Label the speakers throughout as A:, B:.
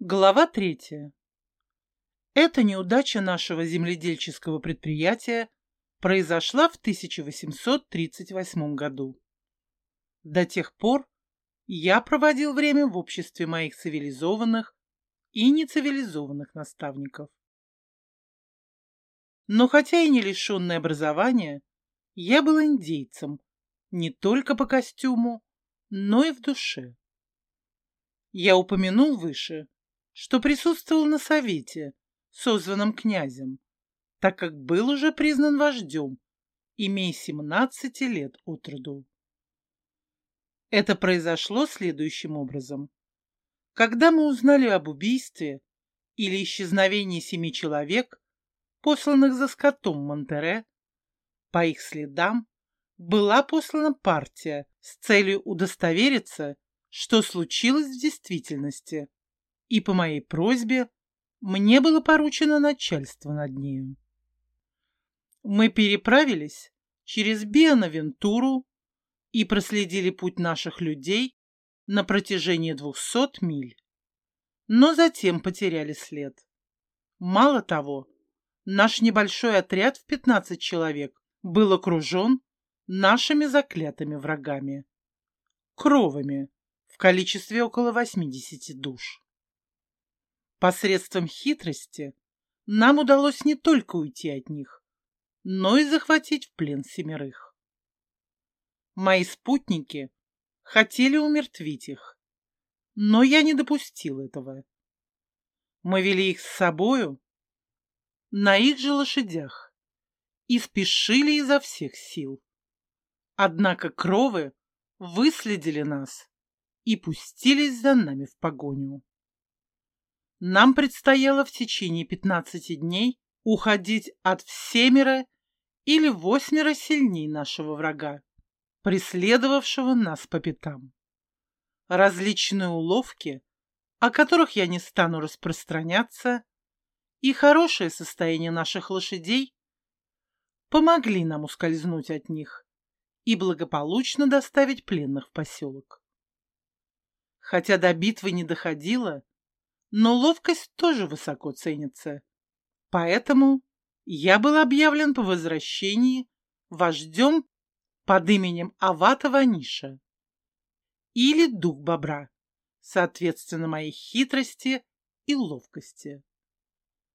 A: Глава третья. Эта неудача нашего земледельческого предприятия произошла в 1838 году. До тех пор я проводил время в обществе моих цивилизованных и нецивилизованных наставников. Но хотя и не лишенный образования, я был индейцем не только по костюму, но и в душе. Я упомянул выше, что присутствовал на совете, созванном князем, так как был уже признан вождем, имея 17 лет от роду. Это произошло следующим образом. Когда мы узнали об убийстве или исчезновении семи человек, посланных за скотом Монтере, по их следам была послана партия с целью удостовериться, что случилось в действительности и по моей просьбе мне было поручено начальство над нею. Мы переправились через Бианавентуру и проследили путь наших людей на протяжении двухсот миль, но затем потеряли след. Мало того, наш небольшой отряд в пятнадцать человек был окружен нашими заклятыми врагами, кровами в количестве около восьмидесяти душ. Посредством хитрости нам удалось не только уйти от них, но и захватить в плен семерых. Мои спутники хотели умертвить их, но я не допустил этого. Мы вели их с собою на их же лошадях и спешили изо всех сил. Однако кровы выследили нас и пустились за нами в погоню. Нам предстояло в течение 15 дней уходить от всемера или восьмера сильней нашего врага, преследовавшего нас по пятам. Различные уловки, о которых я не стану распространяться, и хорошее состояние наших лошадей помогли нам ускользнуть от них и благополучно доставить пленных в поселок. Хотя до битвы не доходило, но ловкость тоже высоко ценится. Поэтому я был объявлен по возвращении вождем под именем Авата Ваниша или Дух Бобра, соответственно моей хитрости и ловкости.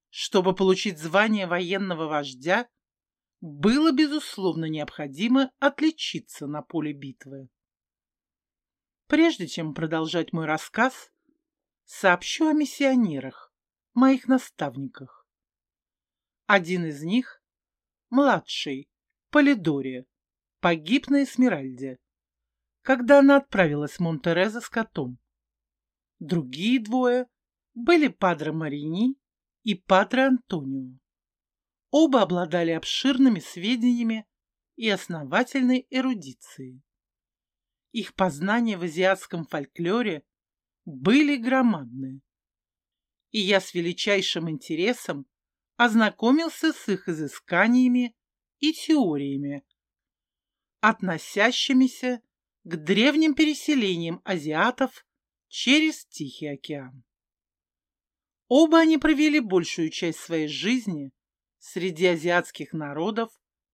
A: Чтобы получить звание военного вождя, было, безусловно, необходимо отличиться на поле битвы. Прежде чем продолжать мой рассказ, сообщу о миссионерах, моих наставниках. Один из них, младший, Полидория, погиб на Эсмеральде, когда она отправилась в Монтереза с котом. Другие двое были Падре Марини и Падре Антонио. Оба обладали обширными сведениями и основательной эрудицией. Их познания в азиатском фольклоре были громадны. И я с величайшим интересом ознакомился с их изысканиями и теориями, относящимися к древним переселениям азиатов через Тихий океан. Оба они провели большую часть своей жизни среди азиатских народов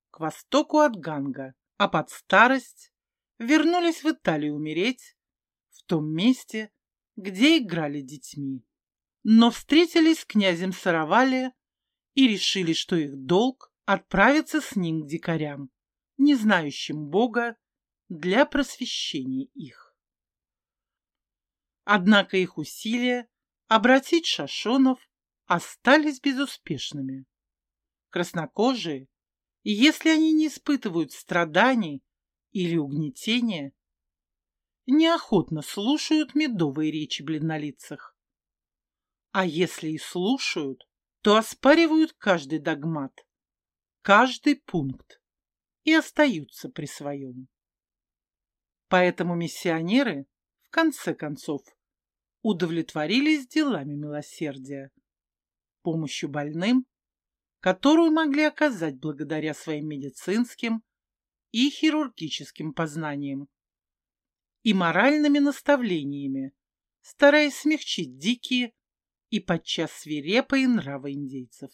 A: к востоку от Ганга, а под старость вернулись в Италию умереть в том месте, где играли детьми. Но встретились с князем Саравали и решили, что их долг отправиться с ним к дикарям, не знающим Бога, для просвещения их. Однако их усилия обратить шашонов остались безуспешными. Краснокожие, если они не испытывают страданий или угнетения, неохотно слушают медовые речи бледнолицах. А если и слушают, то оспаривают каждый догмат, каждый пункт и остаются при своем. Поэтому миссионеры, в конце концов, удовлетворились делами милосердия, помощью больным, которую могли оказать благодаря своим медицинским и хирургическим познаниям и моральными наставлениями, стараясь смягчить дикие, и подчас свирепые нравы индейцев.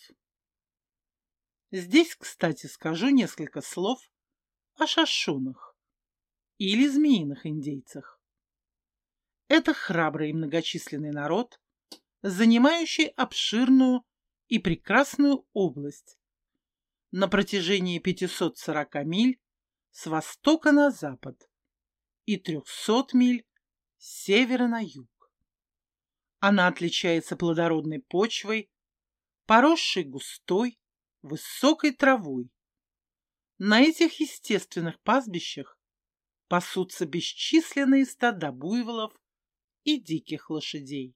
A: Здесь, кстати, скажу несколько слов о шашунах или змеиных индейцах. Это храбрый и многочисленный народ, занимающий обширную и прекрасную область на протяжении 540 миль с востока на запад и 300 миль с севера на юг. Она отличается плодородной почвой, поросшей густой, высокой травой. На этих естественных пастбищах пасутся бесчисленные стада буйволов и диких лошадей.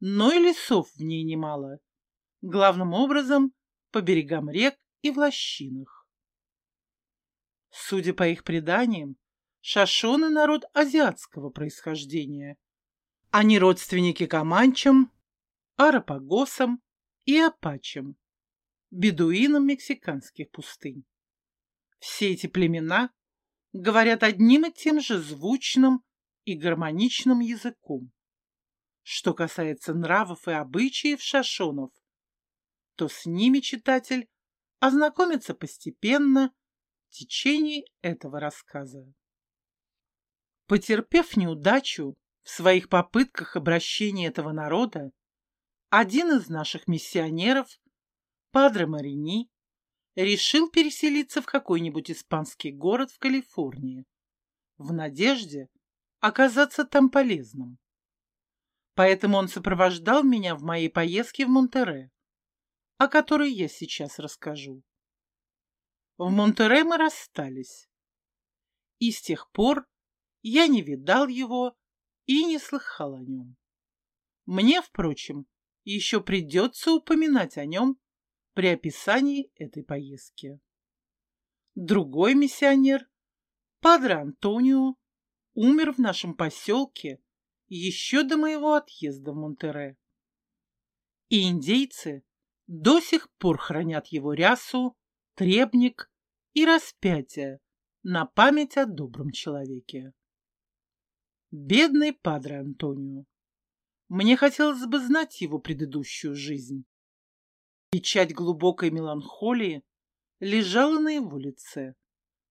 A: Но и лесов в ней немало, главным образом по берегам рек и в лощинах. Судя по их преданиям, шашоны — народ азиатского происхождения. Они родственники команчам, арапагосам и апачам, бедуинам мексиканских пустынь. Все эти племена говорят одним и тем же звучным и гармоничным языком. Что касается нравов и обычаев шашонов, то с ними читатель ознакомится постепенно в течение этого рассказа. Потерпев неудачу в своих попытках обращения этого народа, один из наших миссионеров Падре Марини решил переселиться в какой-нибудь испанский город в Калифорнии, в надежде оказаться там полезным. Поэтому он сопровождал меня в моей поездке в Монтере, о которой я сейчас расскажу. В Монтере мы расстались, и с тех пор я не видал его и не слыхал о нем. Мне, впрочем, еще придется упоминать о нем при описании этой поездки. Другой миссионер, Падре Антонио, умер в нашем поселке еще до моего отъезда в Монтере. И индейцы до сих пор хранят его рясу, требник и распятие на память о добром человеке. Бедный Падре Антонио. Мне хотелось бы знать его предыдущую жизнь. Печать глубокой меланхолии лежала на его лице,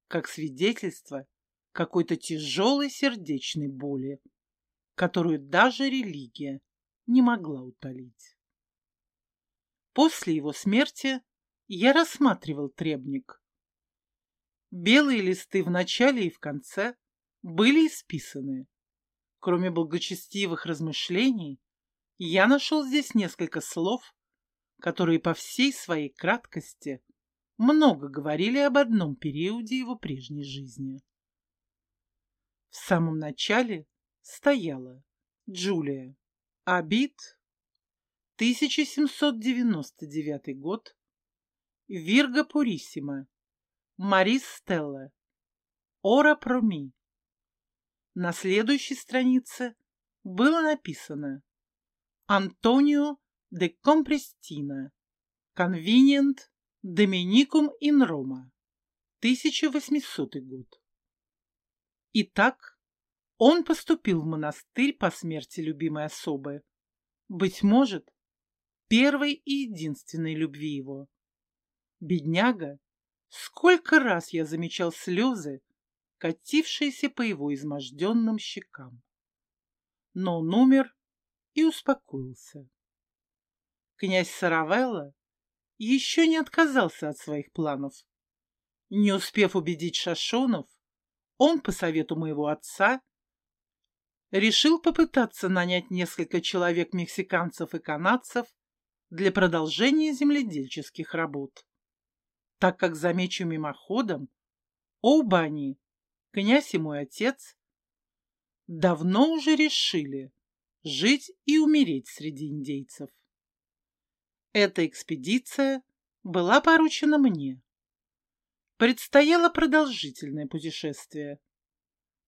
A: как свидетельство какой-то тяжелой сердечной боли, которую даже религия не могла утолить. После его смерти я рассматривал требник. Белые листы в начале и в конце были исписаны. Кроме благочестивых размышлений, я нашел здесь несколько слов, которые по всей своей краткости много говорили об одном периоде его прежней жизни. В самом начале стояла Джулия, Абит, 1799 год, Вирга Пуриссима, Марис Стелла, Ора Проми. На следующей странице было написано Антонио de Comprestina, Convenient Dominicum in Roma, 1800 год. Итак, он поступил в монастырь по смерти любимой особы, быть может, первой и единственной любви его. Бедняга, сколько раз я замечал слезы, катившиеся по его изможденным щекам. Но он умер и успокоился. Князь Саравелла еще не отказался от своих планов. Не успев убедить Шашонов, он, по совету моего отца, решил попытаться нанять несколько человек-мексиканцев и канадцев для продолжения земледельческих работ. Так как, замечу мимоходом, оба они, князь и мой отец, давно уже решили жить и умереть среди индейцев. Эта экспедиция была поручена мне. Предстояло продолжительное путешествие.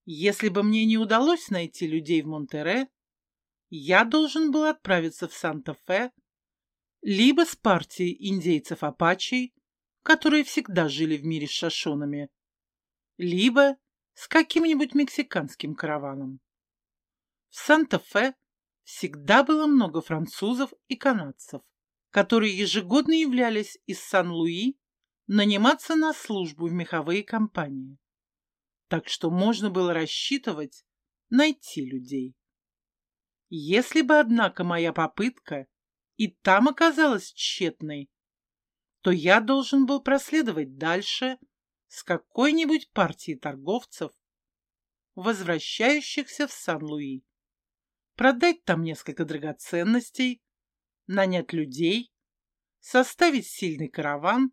A: Если бы мне не удалось найти людей в Монтере, я должен был отправиться в Санта-Фе, либо с партией индейцев-апачей, которые всегда жили в мире с шашонами, либо с каким-нибудь мексиканским караваном. В Санта-Фе всегда было много французов и канадцев, которые ежегодно являлись из Сан-Луи наниматься на службу в меховые компании. Так что можно было рассчитывать найти людей. Если бы, однако, моя попытка и там оказалась тщетной, то я должен был проследовать дальше с какой-нибудь партией торговцев, возвращающихся в Сан-Луи, продать там несколько драгоценностей, нанять людей, составить сильный караван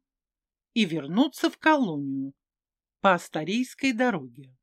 A: и вернуться в колонию по Астарийской дороге.